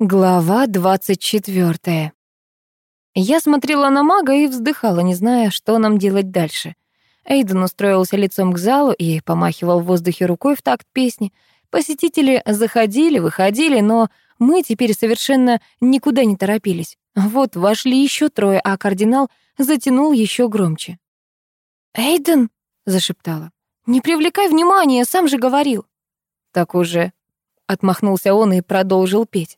Глава 24. Я смотрела на мага и вздыхала, не зная, что нам делать дальше. Эйден устроился лицом к залу и помахивал в воздухе рукой в такт песни. Посетители заходили, выходили, но мы теперь совершенно никуда не торопились. Вот вошли еще трое, а кардинал затянул еще громче. «Эйден!» — зашептала. «Не привлекай внимания, сам же говорил». «Так уже», — отмахнулся он и продолжил петь.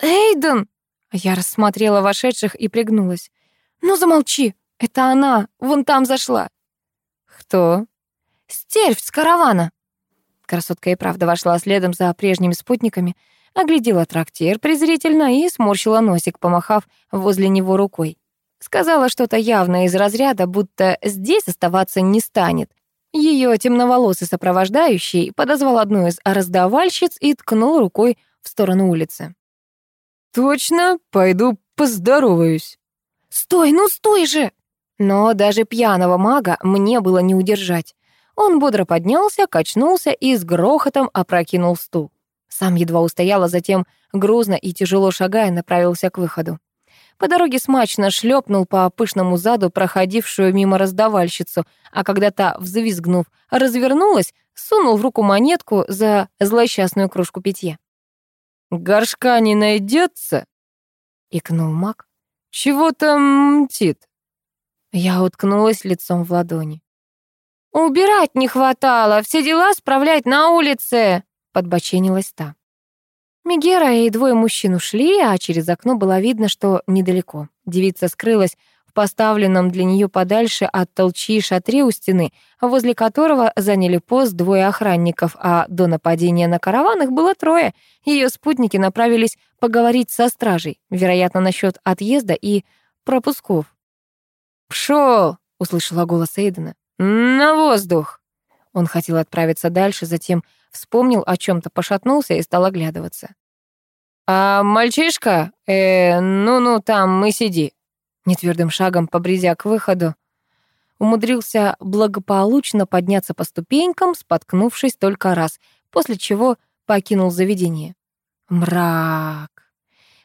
«Эйден!» Я рассмотрела вошедших и пригнулась. «Ну замолчи! Это она! Вон там зашла!» «Кто?» «Стервь с каравана!» Красотка и правда вошла следом за прежними спутниками, оглядела трактир презрительно и сморщила носик, помахав возле него рукой. Сказала что-то явно из разряда, будто здесь оставаться не станет. Ее темноволосый сопровождающий подозвал одну из раздавальщиц и ткнул рукой в сторону улицы. «Точно? Пойду поздороваюсь». «Стой, ну стой же!» Но даже пьяного мага мне было не удержать. Он бодро поднялся, качнулся и с грохотом опрокинул стул. Сам едва устоял, а затем, грузно и тяжело шагая, направился к выходу. По дороге смачно шлепнул по пышному заду проходившую мимо раздавальщицу, а когда та, взвизгнув, развернулась, сунул в руку монетку за злосчастную кружку питья. «Горшка не найдется?» — икнул маг. «Чего там мтит?» Я уткнулась лицом в ладони. «Убирать не хватало, все дела справлять на улице!» — подбоченилась та. Мегера и двое мужчин ушли, а через окно было видно, что недалеко. Девица скрылась поставленном для нее подальше от толчи шатре у стены, возле которого заняли пост двое охранников, а до нападения на караван их было трое. Ее спутники направились поговорить со стражей, вероятно, насчет отъезда и пропусков. «Пшёл!» — услышала голос Эйдена. «На воздух!» Он хотел отправиться дальше, затем вспомнил о чем то пошатнулся и стал оглядываться. «А мальчишка? Э, ну-ну, там мы сиди нетвердым шагом побредя к выходу, умудрился благополучно подняться по ступенькам, споткнувшись только раз, после чего покинул заведение. Мрак.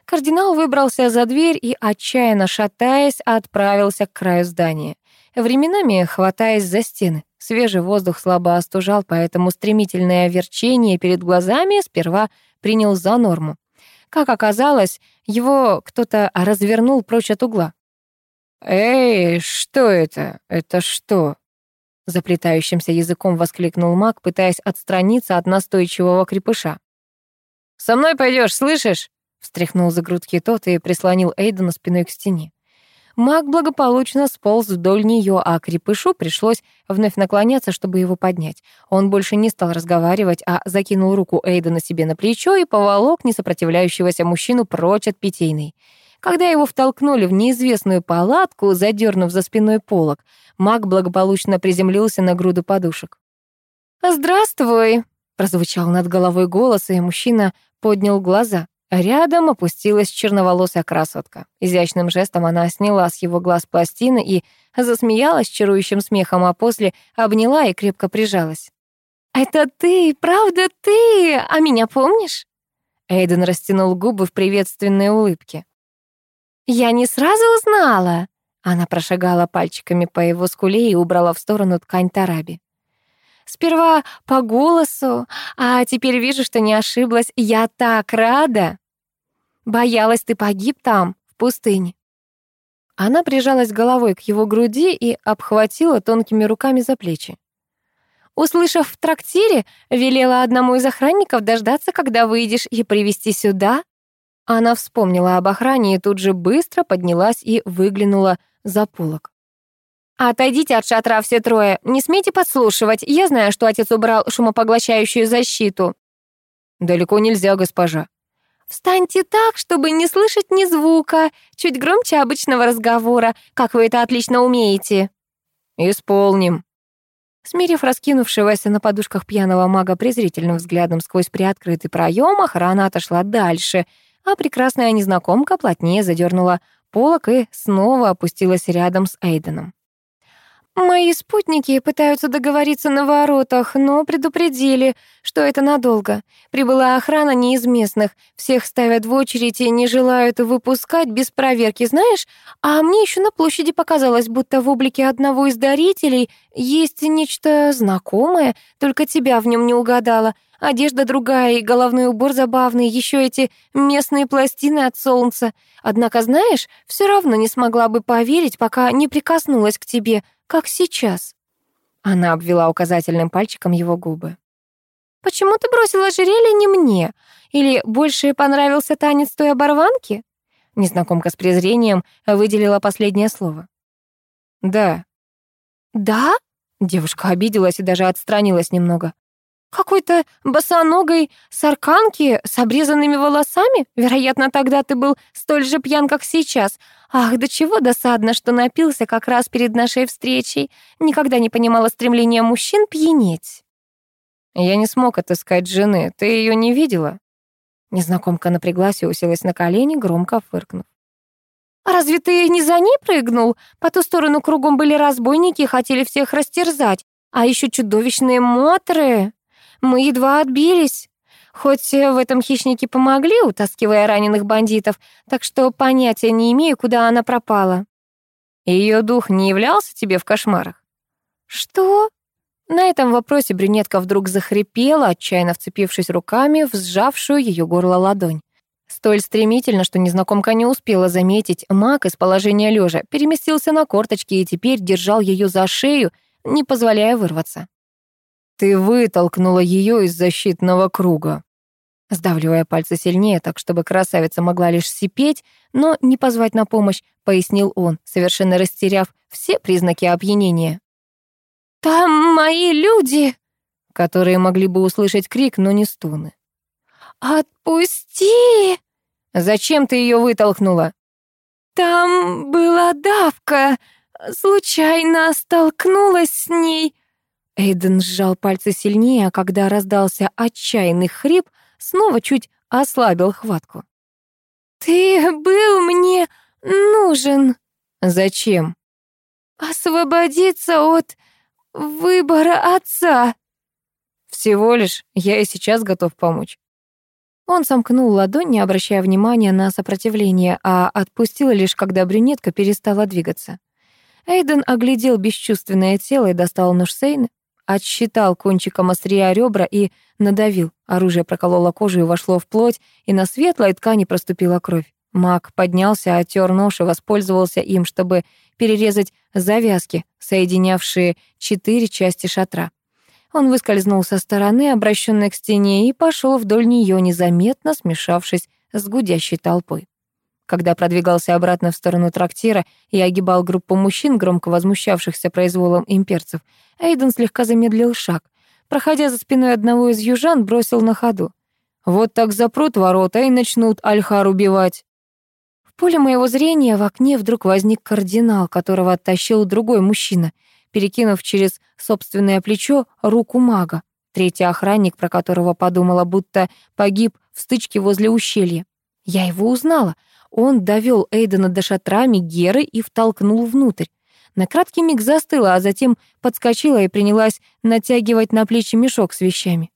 Кардинал выбрался за дверь и, отчаянно шатаясь, отправился к краю здания. Временами хватаясь за стены. Свежий воздух слабо остужал, поэтому стремительное верчение перед глазами сперва принял за норму. Как оказалось, его кто-то развернул прочь от угла. «Эй, что это? Это что?» Заплетающимся языком воскликнул маг, пытаясь отстраниться от настойчивого крепыша. «Со мной пойдешь, слышишь?» встряхнул за грудки тот и прислонил Эйдена спиной к стене. Маг благополучно сполз вдоль нее, а крепышу пришлось вновь наклоняться, чтобы его поднять. Он больше не стал разговаривать, а закинул руку Эйдена себе на плечо и поволок несопротивляющегося мужчину прочь от питейной. Когда его втолкнули в неизвестную палатку, задернув за спиной полок, маг благополучно приземлился на груду подушек. «Здравствуй!» — прозвучал над головой голос, и мужчина поднял глаза. Рядом опустилась черноволосая красотка. Изящным жестом она сняла с его глаз пластины и засмеялась чарующим смехом, а после обняла и крепко прижалась. «Это ты, правда ты? А меня помнишь?» Эйден растянул губы в приветственной улыбке. «Я не сразу узнала!» Она прошагала пальчиками по его скуле и убрала в сторону ткань тараби. «Сперва по голосу, а теперь вижу, что не ошиблась. Я так рада!» «Боялась, ты погиб там, в пустыне». Она прижалась головой к его груди и обхватила тонкими руками за плечи. Услышав в трактире, велела одному из охранников дождаться, когда выйдешь, и привести сюда. Она вспомнила об охране и тут же быстро поднялась и выглянула за полок. «Отойдите от шатра все трое, не смейте подслушивать, я знаю, что отец убрал шумопоглощающую защиту». «Далеко нельзя, госпожа». «Встаньте так, чтобы не слышать ни звука, чуть громче обычного разговора, как вы это отлично умеете». «Исполним». Смирив раскинувшегося на подушках пьяного мага презрительным взглядом сквозь приоткрытый проем, охрана отошла дальше — а прекрасная незнакомка плотнее задернула полок и снова опустилась рядом с Эйденом. Мои спутники пытаются договориться на воротах, но предупредили, что это надолго. Прибыла охрана не из местных, всех ставят в очередь и не желают выпускать без проверки, знаешь? А мне еще на площади показалось, будто в облике одного из дарителей есть нечто знакомое, только тебя в нем не угадала. Одежда другая и головной убор забавный, еще эти местные пластины от солнца. Однако, знаешь, все равно не смогла бы поверить, пока не прикоснулась к тебе, как сейчас». Она обвела указательным пальчиком его губы. «Почему ты бросила ожерелье не мне? Или больше понравился танец той оборванки?» Незнакомка с презрением выделила последнее слово. «Да». «Да?» Девушка обиделась и даже отстранилась немного. Какой-то босоногой сарканки с обрезанными волосами? Вероятно, тогда ты был столь же пьян, как сейчас. Ах, до чего досадно, что напился как раз перед нашей встречей. Никогда не понимала стремления мужчин пьянеть. Я не смог отыскать жены. Ты ее не видела? Незнакомка напряглась и уселась на колени, громко фыркнув. «А разве ты не за ней прыгнул? По ту сторону кругом были разбойники и хотели всех растерзать. А еще чудовищные мотры. Мы едва отбились. Хоть в этом хищники помогли, утаскивая раненых бандитов, так что понятия не имею, куда она пропала. Ее дух не являлся тебе в кошмарах? Что? На этом вопросе брюнетка вдруг захрипела, отчаянно вцепившись руками в сжавшую ее горло ладонь. Столь стремительно, что незнакомка не успела заметить, маг из положения лежа переместился на корточки и теперь держал ее за шею, не позволяя вырваться. Ты вытолкнула ее из защитного круга. Сдавливая пальцы сильнее, так чтобы красавица могла лишь сипеть, но не позвать на помощь, пояснил он, совершенно растеряв все признаки опьянения. «Там мои люди!» которые могли бы услышать крик, но не стоны. «Отпусти!» «Зачем ты ее вытолкнула?» «Там была давка. Случайно столкнулась с ней. Эйден сжал пальцы сильнее, а когда раздался отчаянный хрип, снова чуть ослабил хватку. «Ты был мне нужен». «Зачем?» «Освободиться от выбора отца». «Всего лишь я и сейчас готов помочь». Он сомкнул ладонь, не обращая внимания на сопротивление, а отпустил лишь, когда брюнетка перестала двигаться. Эйден оглядел бесчувственное тело и достал нож Сейны. Отсчитал кончиком острия ребра и надавил. Оружие прокололо кожу и вошло в плоть, и на светлой ткани проступила кровь. Маг поднялся, отер нож и воспользовался им, чтобы перерезать завязки, соединявшие четыре части шатра. Он выскользнул со стороны, обращенной к стене, и пошел вдоль нее, незаметно смешавшись с гудящей толпой. Когда продвигался обратно в сторону трактира и огибал группу мужчин, громко возмущавшихся произволом имперцев, Эйден слегка замедлил шаг. Проходя за спиной одного из южан, бросил на ходу. «Вот так запрут ворота и начнут Альхар убивать». В поле моего зрения в окне вдруг возник кардинал, которого оттащил другой мужчина, перекинув через собственное плечо руку мага. Третий охранник, про которого подумала, будто погиб в стычке возле ущелья. Я его узнала — он довел Эйдена до шатра Геры и втолкнул внутрь. На краткий миг застыла, а затем подскочила и принялась натягивать на плечи мешок с вещами.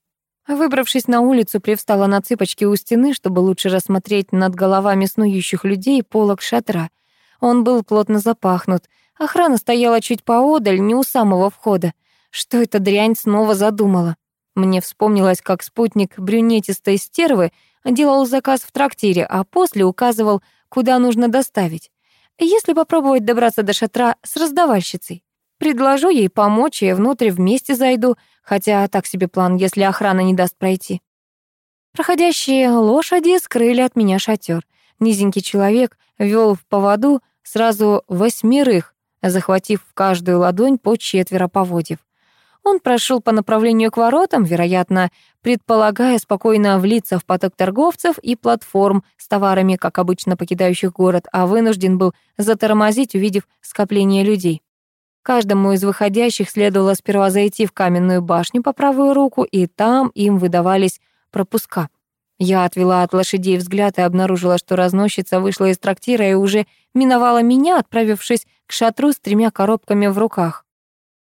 Выбравшись на улицу, привстала на цыпочки у стены, чтобы лучше рассмотреть над головами снующих людей полок шатра. Он был плотно запахнут. Охрана стояла чуть поодаль, не у самого входа. Что эта дрянь снова задумала? Мне вспомнилось, как спутник брюнетистой стервы делал заказ в трактире, а после указывал, куда нужно доставить. Если попробовать добраться до шатра с раздавальщицей, предложу ей помочь и внутрь вместе зайду, хотя так себе план, если охрана не даст пройти. Проходящие лошади скрыли от меня шатер. Низенький человек вел в поводу сразу восьмерых, захватив в каждую ладонь по четверо поводьев. Он прошел по направлению к воротам, вероятно, предполагая спокойно влиться в поток торговцев и платформ с товарами, как обычно покидающих город, а вынужден был затормозить, увидев скопление людей. Каждому из выходящих следовало сперва зайти в каменную башню по правую руку, и там им выдавались пропуска. Я отвела от лошадей взгляд и обнаружила, что разносчица вышла из трактира и уже миновала меня, отправившись к шатру с тремя коробками в руках.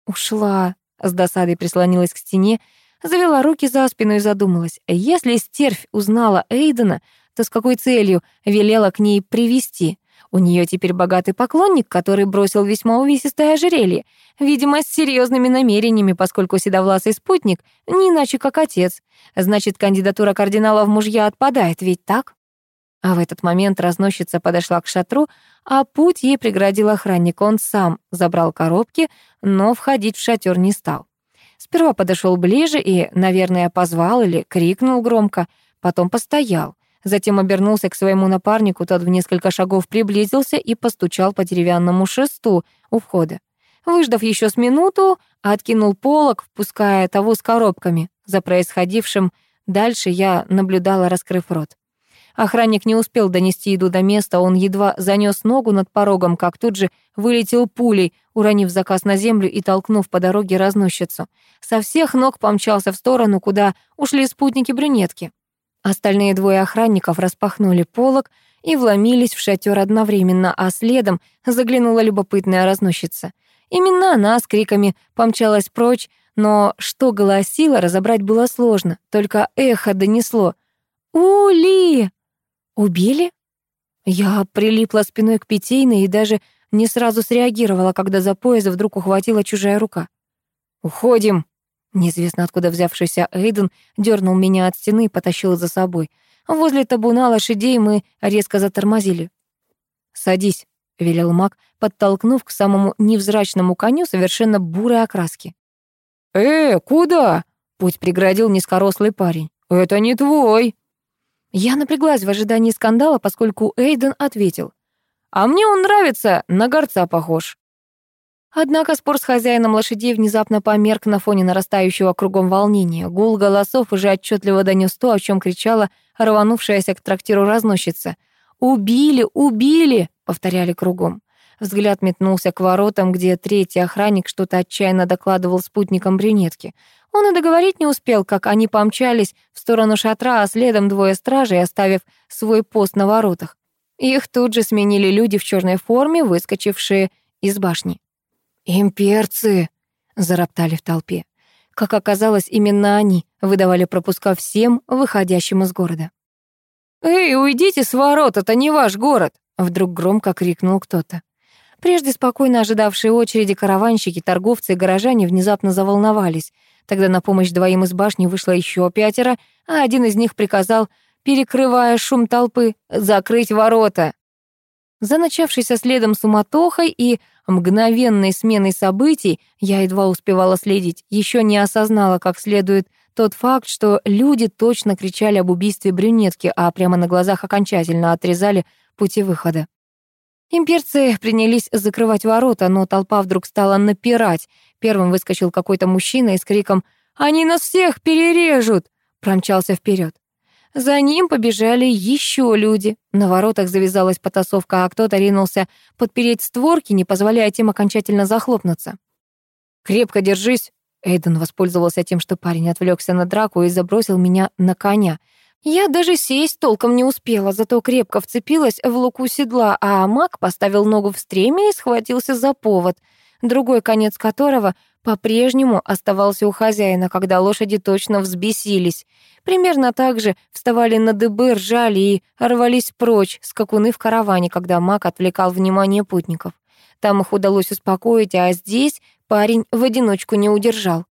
Ушла. С досадой прислонилась к стене, завела руки за спину и задумалась. Если стервь узнала Эйдена, то с какой целью велела к ней привести? У нее теперь богатый поклонник, который бросил весьма увесистое ожерелье. Видимо, с серьезными намерениями, поскольку седовласый спутник не иначе как отец. Значит, кандидатура кардинала в мужья отпадает, ведь так? А в этот момент разносчица подошла к шатру, а путь ей преградил охранник. Он сам забрал коробки, но входить в шатер не стал. Сперва подошел ближе и, наверное, позвал или крикнул громко, потом постоял. Затем обернулся к своему напарнику, тот в несколько шагов приблизился и постучал по деревянному шесту у входа. Выждав еще с минуту, откинул полог, впуская того с коробками. За происходившим дальше я наблюдала, раскрыв рот. Охранник не успел донести еду до места, он едва занес ногу над порогом, как тут же вылетел пулей, уронив заказ на землю и толкнув по дороге разносчицу. Со всех ног помчался в сторону, куда ушли спутники брюнетки. Остальные двое охранников распахнули полог и вломились в шатер одновременно, а следом заглянула любопытная разносчица. Именно она с криками помчалась прочь, но что голосила, разобрать было сложно, только эхо донесло. «Ули!» «Убили?» Я прилипла спиной к питейной и даже не сразу среагировала, когда за пояс вдруг ухватила чужая рука. «Уходим!» Неизвестно откуда взявшийся Эйден дернул меня от стены и потащил за собой. Возле табуна лошадей мы резко затормозили. «Садись», — велел маг, подтолкнув к самому невзрачному коню совершенно бурой окраски. «Э, куда?» — путь преградил низкорослый парень. «Это не твой». Я напряглась в ожидании скандала, поскольку Эйден ответил. «А мне он нравится, на горца похож». Однако спор с хозяином лошадей внезапно померк на фоне нарастающего кругом волнения. Гул голосов уже отчетливо донес то, о чем кричала рванувшаяся к трактиру разносчица. «Убили! Убили!» — повторяли кругом. Взгляд метнулся к воротам, где третий охранник что-то отчаянно докладывал спутникам брюнетки. Он и договорить не успел, как они помчались в сторону шатра, а следом двое стражей, оставив свой пост на воротах. Их тут же сменили люди в черной форме, выскочившие из башни. «Имперцы!» — зароптали в толпе. Как оказалось, именно они выдавали пропуска всем выходящим из города. «Эй, уйдите с ворот, это не ваш город!» — вдруг громко крикнул кто-то. Прежде спокойно ожидавшие очереди караванщики, торговцы и горожане внезапно заволновались. Тогда на помощь двоим из башни вышло еще пятеро, а один из них приказал, перекрывая шум толпы, закрыть ворота. За начавшейся следом суматохой и мгновенной сменой событий я едва успевала следить, еще не осознала как следует тот факт, что люди точно кричали об убийстве брюнетки, а прямо на глазах окончательно отрезали пути выхода. Имперцы принялись закрывать ворота, но толпа вдруг стала напирать. Первым выскочил какой-то мужчина и с криком «Они нас всех перережут!» промчался вперед. За ним побежали еще люди. На воротах завязалась потасовка, а кто-то ринулся подпереть створки, не позволяя тем окончательно захлопнуться. «Крепко держись!» Эйден воспользовался тем, что парень отвлекся на драку и забросил меня на коня — я даже сесть толком не успела, зато крепко вцепилась в луку седла, а маг поставил ногу в стреме и схватился за повод, другой конец которого по-прежнему оставался у хозяина, когда лошади точно взбесились. Примерно так же вставали на дыбы, ржали и рвались прочь скакуны в караване, когда маг отвлекал внимание путников. Там их удалось успокоить, а здесь парень в одиночку не удержал.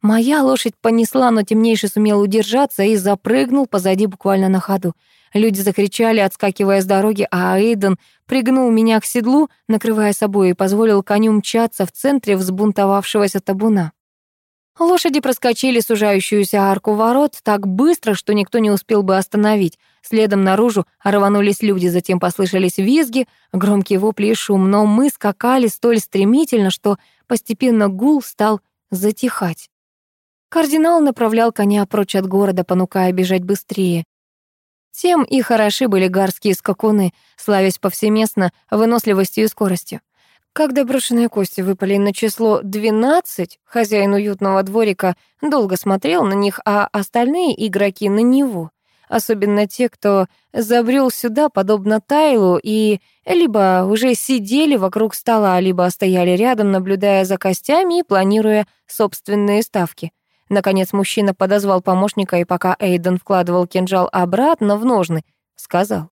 Моя лошадь понесла, но темнейший сумел удержаться и запрыгнул позади буквально на ходу. Люди закричали, отскакивая с дороги, а Эйден пригнул меня к седлу, накрывая собой, и позволил коню мчаться в центре взбунтовавшегося табуна. Лошади проскочили сужающуюся арку ворот так быстро, что никто не успел бы остановить. Следом наружу рванулись люди, затем послышались визги, громкие вопли и шум, но мы скакали столь стремительно, что постепенно гул стал затихать. Кардинал направлял коня прочь от города, понукая бежать быстрее. Тем и хороши были гарские скакуны, славясь повсеместно выносливостью и скоростью. Когда брошенные кости выпали на число 12, хозяин уютного дворика долго смотрел на них, а остальные игроки — на него. особенно те, кто забрел сюда, подобно Тайлу, и либо уже сидели вокруг стола, либо стояли рядом, наблюдая за костями и планируя собственные ставки. Наконец мужчина подозвал помощника, и пока Эйден вкладывал кинжал обратно в ножны, сказал.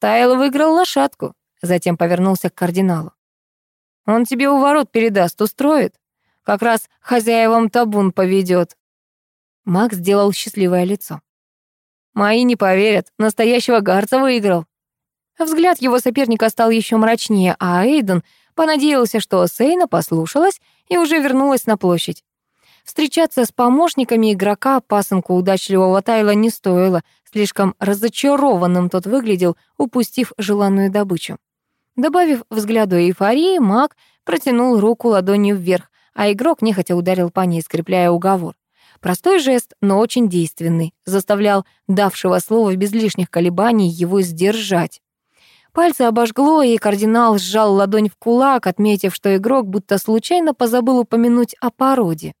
«Тайл выиграл лошадку», затем повернулся к кардиналу. «Он тебе у ворот передаст, устроит? Как раз хозяевам табун поведет». Макс сделал счастливое лицо. «Мои не поверят, настоящего гарца выиграл». Взгляд его соперника стал еще мрачнее, а Эйден понадеялся, что Сейна послушалась и уже вернулась на площадь. Встречаться с помощниками игрока пасынку удачливого Тайла не стоило, слишком разочарованным тот выглядел, упустив желанную добычу. Добавив взгляду эйфории, маг протянул руку ладонью вверх, а игрок нехотя ударил по ней, скрепляя уговор. Простой жест, но очень действенный, заставлял давшего слова без лишних колебаний его сдержать. Пальцы обожгло, и кардинал сжал ладонь в кулак, отметив, что игрок будто случайно позабыл упомянуть о породе.